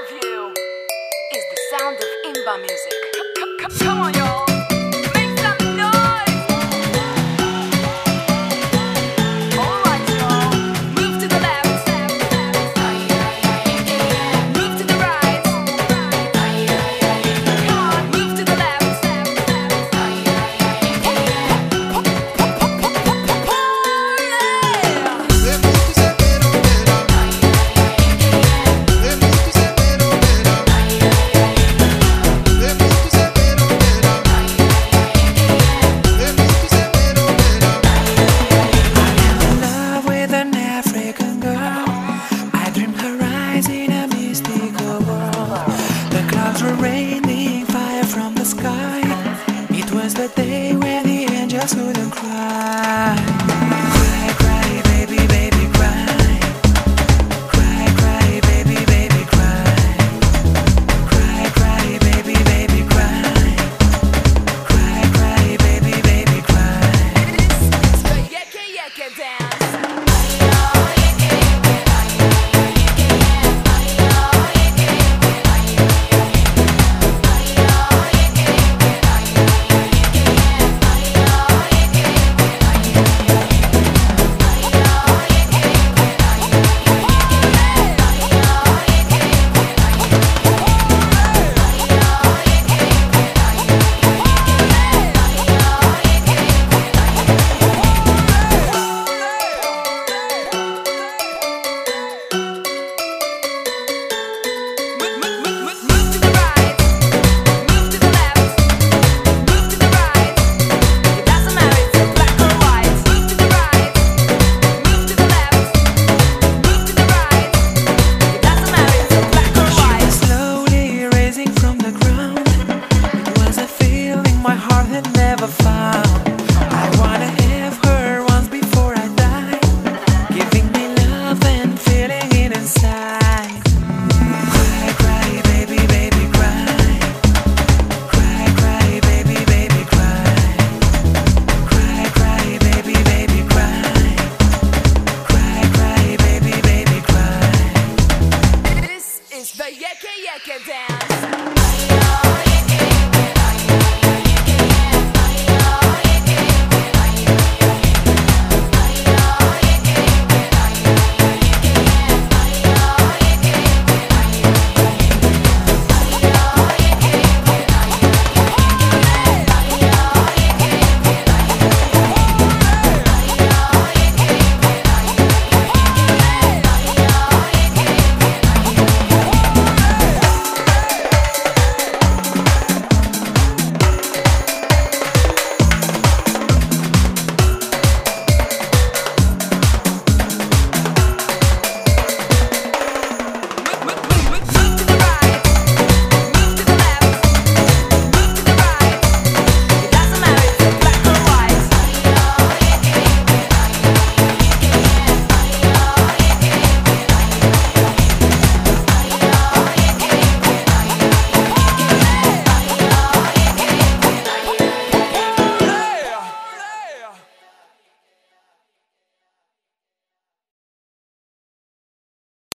above you is the sound of Imba music. Come on. was raining fire from the sky. It was the day where the angels couldn't cry.